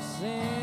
sing.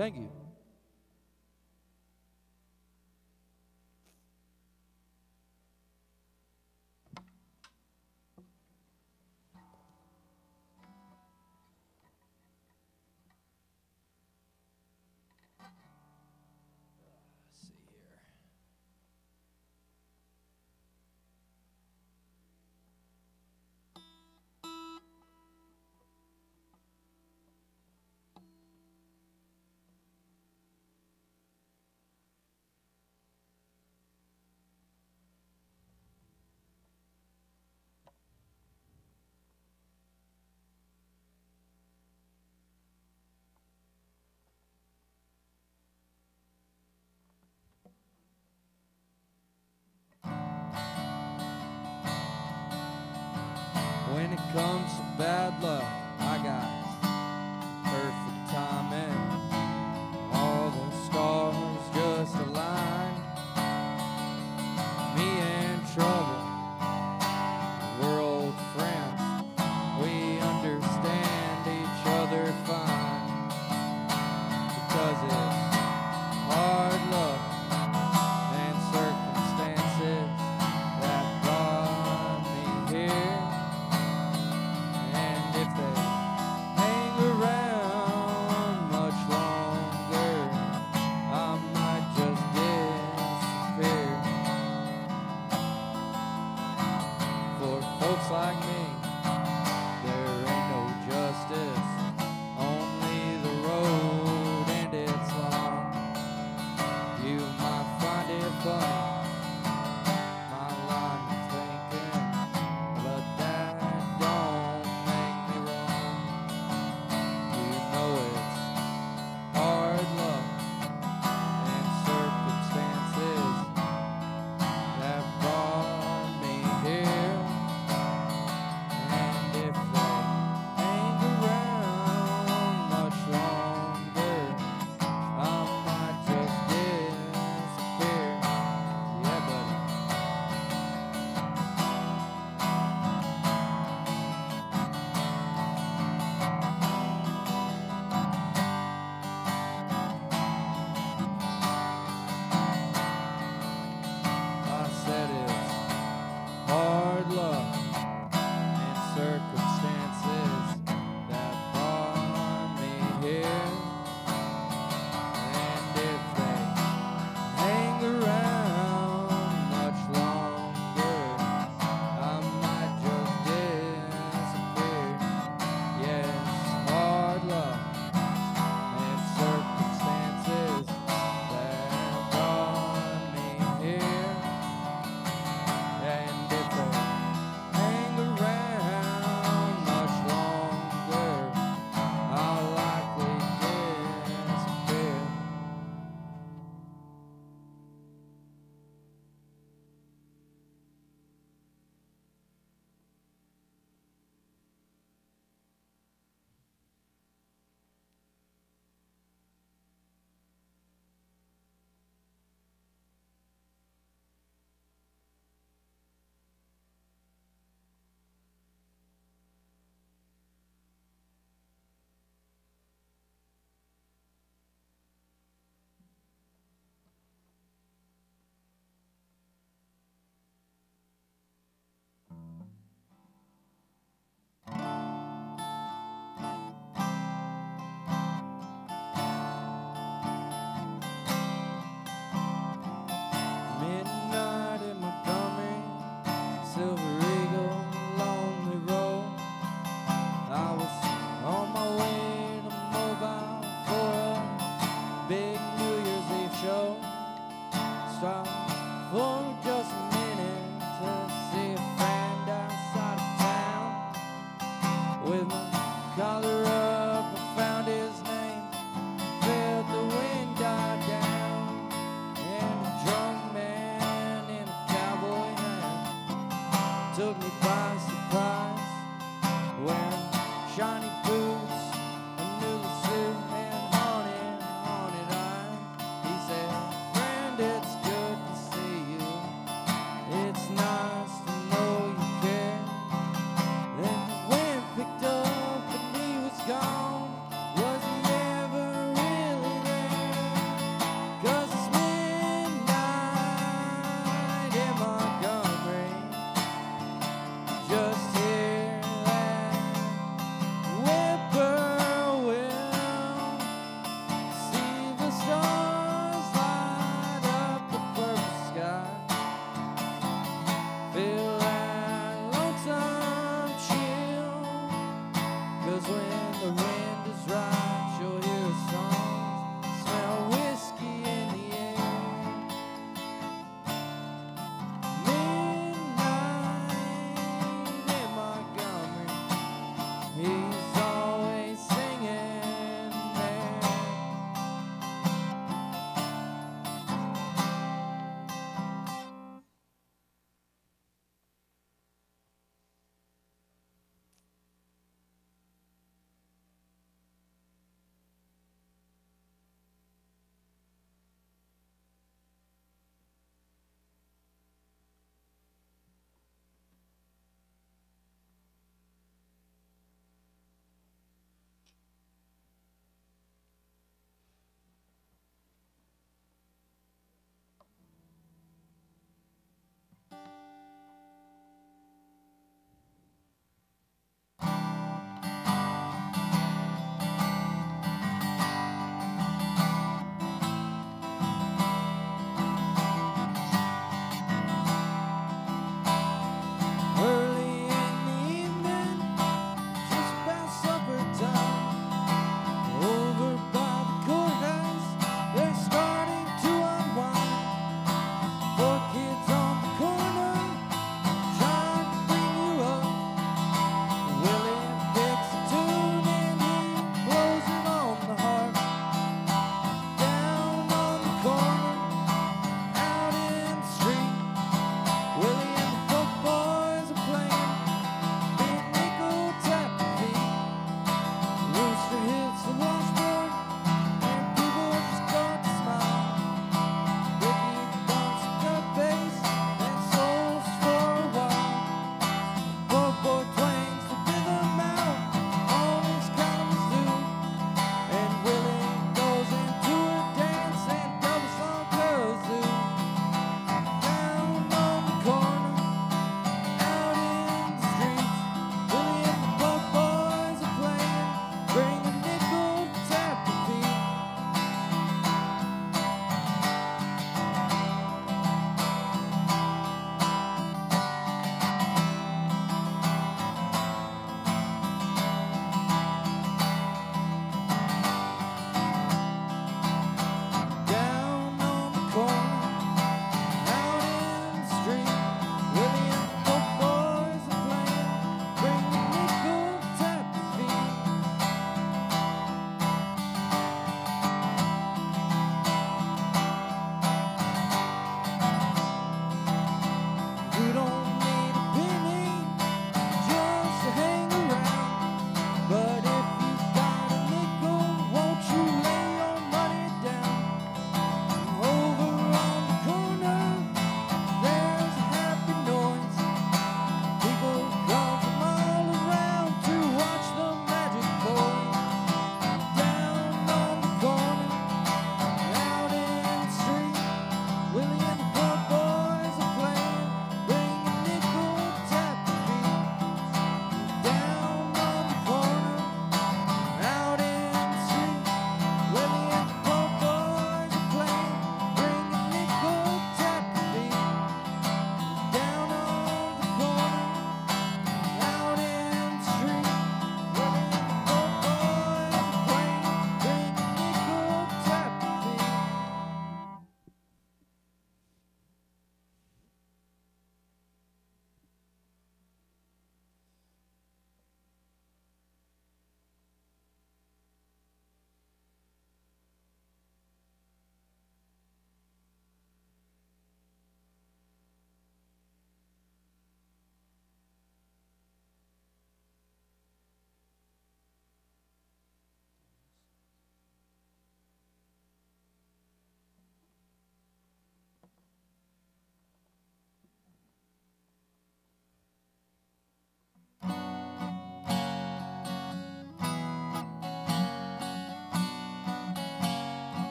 Thank you. when it comes to bad luck, I got looks like me.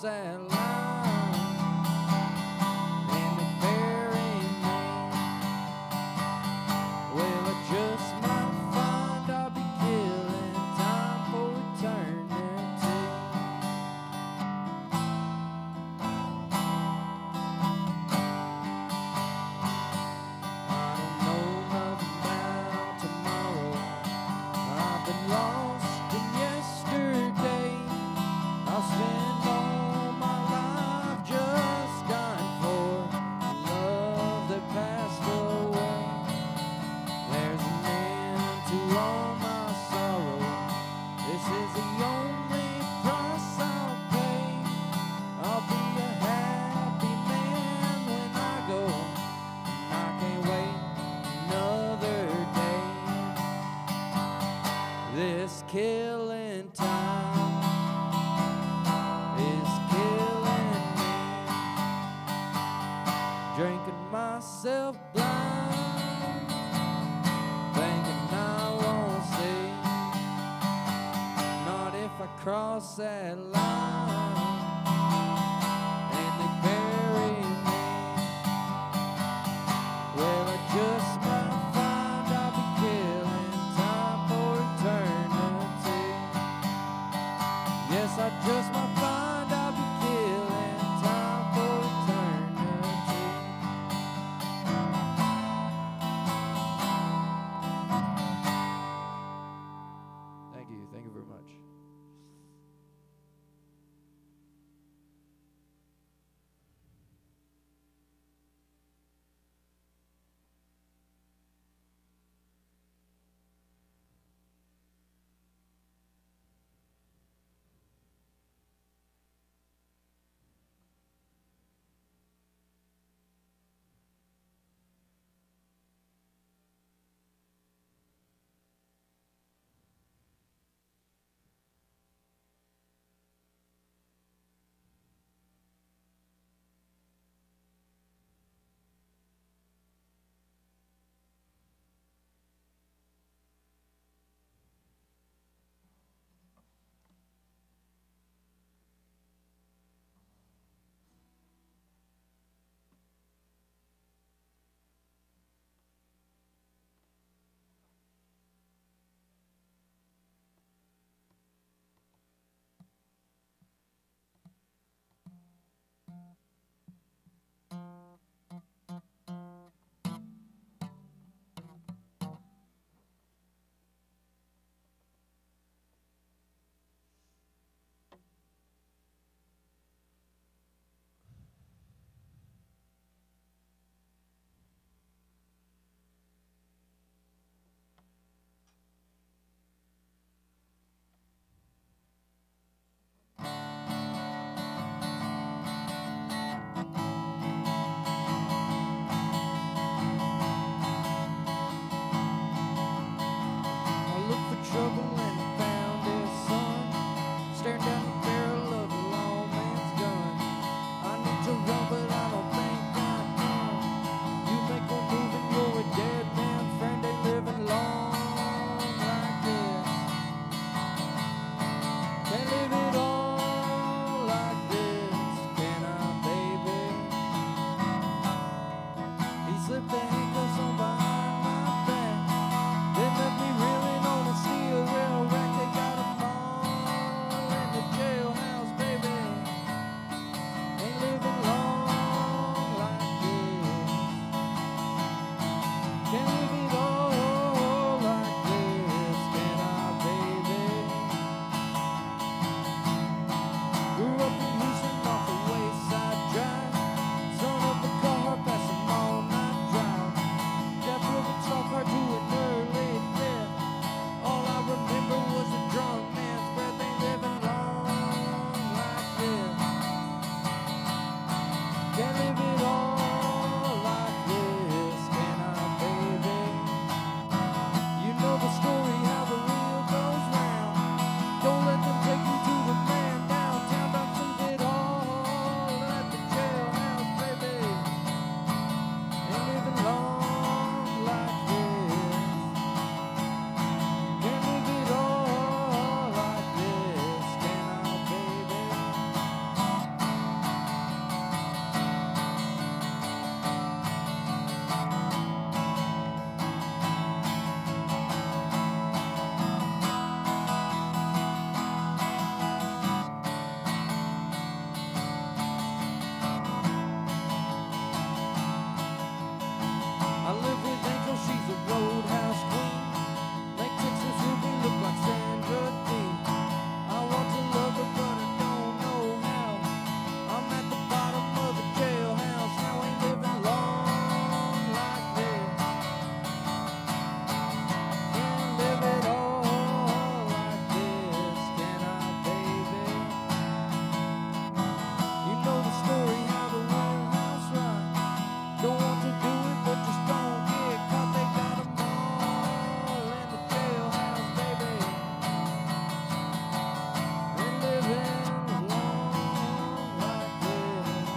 sad cross that line. And they